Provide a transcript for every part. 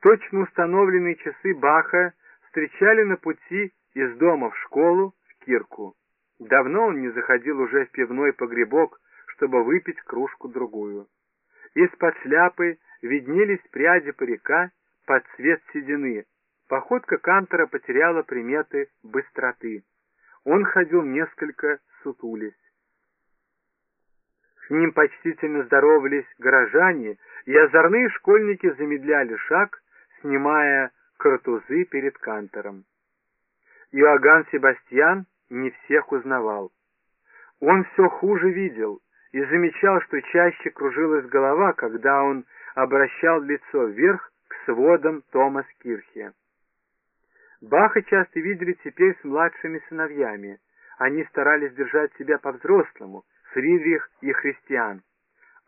Точно установленные часы Баха встречали на пути из дома в школу в Кирку. Давно он не заходил уже в пивной погребок, чтобы выпить кружку-другую. Из-под шляпы виднелись пряди парика под цвет седины. Походка Кантора потеряла приметы быстроты. Он ходил несколько сутулись. С ним почтительно здоровались горожане, и озорные школьники замедляли шаг, снимая картузы перед Кантором. Иоганн Себастьян не всех узнавал. Он все хуже видел и замечал, что чаще кружилась голова, когда он обращал лицо вверх к сводам Томас Кирхе. Баха часто видели теперь с младшими сыновьями. Они старались держать себя по-взрослому, Фридрих и Христиан.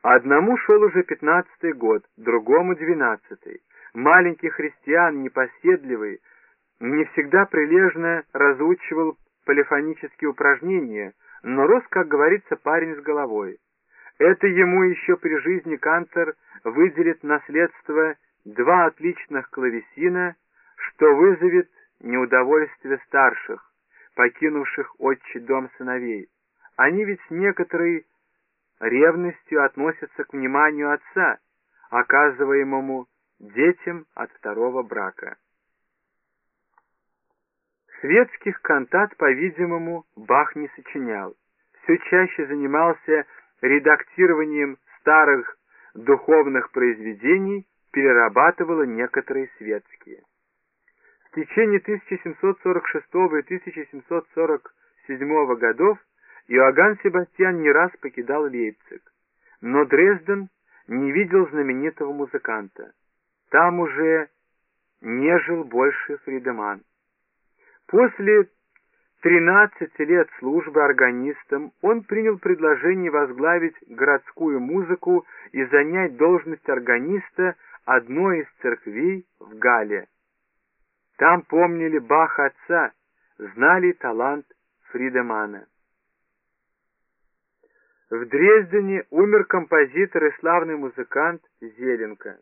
Одному шел уже пятнадцатый год, другому двенадцатый. Маленький христиан, непоседливый, не всегда прилежно разучивал полифонические упражнения, но рос, как говорится, парень с головой. Это ему еще при жизни Кантер выделит наследство два отличных клавесина, что вызовет неудовольствие старших, покинувших отчий дом сыновей. Они ведь с некоторой ревностью относятся к вниманию отца, оказываемому детям от второго брака. Светских кантат, по-видимому, Бах не сочинял. Все чаще занимался редактированием старых духовных произведений, перерабатывала некоторые светские. В течение 1746 и 1747 годов Иоганн Себастьян не раз покидал Лейпциг, но Дрезден не видел знаменитого музыканта. Там уже не жил больше Фридеман. После 13 лет службы органистом он принял предложение возглавить городскую музыку и занять должность органиста одной из церквей в Гале. Там помнили Бах отца, знали талант Фридемана. В Дрездене умер композитор и славный музыкант Зеленко.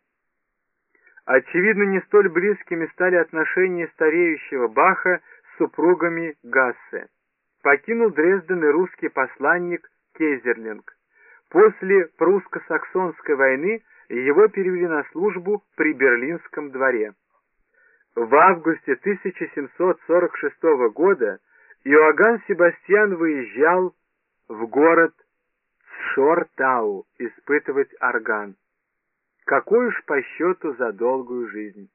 Очевидно, не столь близкими стали отношения стареющего Баха с супругами Гассе. Покинул Дрезден и русский посланник Кейзерлинг. После прусско-саксонской войны его перевели на службу при Берлинском дворе. В августе 1746 года Иоганн Себастьян выезжал в город Шортау испытывать орган. Какой уж по счету за долгую жизнь.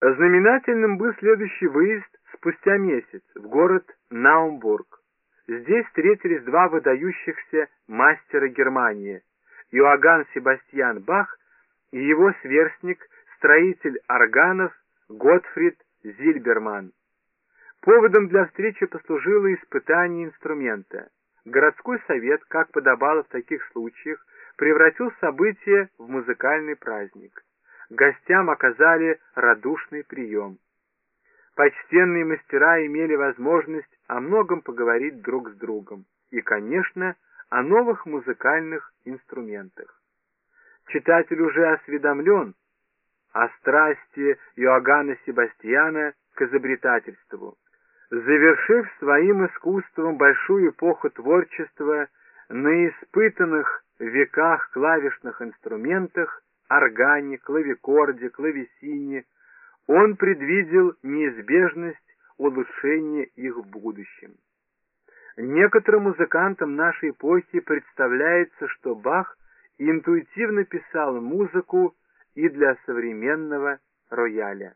Знаменательным был следующий выезд спустя месяц в город Наумбург. Здесь встретились два выдающихся мастера Германии – Иоганн Себастьян Бах и его сверстник, строитель органов Готфрид Зильберман. Поводом для встречи послужило испытание инструмента. Городской совет, как подобало в таких случаях, превратил событие в музыкальный праздник. Гостям оказали радушный прием. Почтенные мастера имели возможность о многом поговорить друг с другом и, конечно, о новых музыкальных инструментах читатель уже осведомлен о страсти Иоганна Себастьяна к изобретательству. Завершив своим искусством большую эпоху творчества на испытанных веках клавишных инструментах, органе, клавикорде, клавесине, он предвидел неизбежность улучшения их в будущем. Некоторым музыкантам нашей эпохи представляется, что Бах интуитивно писал музыку и для современного рояля.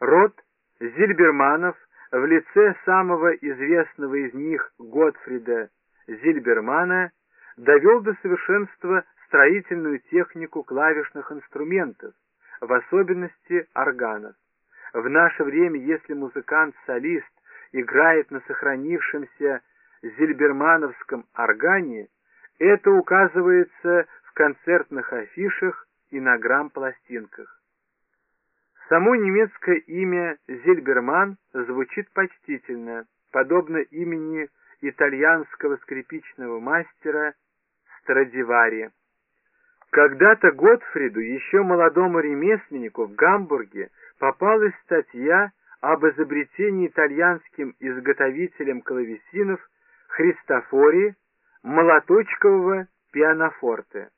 Род Зильберманов в лице самого известного из них Готфрида Зильбермана довел до совершенства строительную технику клавишных инструментов, в особенности органов. В наше время, если музыкант-солист играет на сохранившемся зильбермановском органе, это указывается в концертных афишах и на грамм-пластинках. Само немецкое имя Зельберман звучит почтительно, подобно имени итальянского скрипичного мастера Страдивари. Когда-то Готфриду, еще молодому ремесленнику, в Гамбурге попалась статья об изобретении итальянским изготовителем клавесинов Христофори молоточкового пианофорте.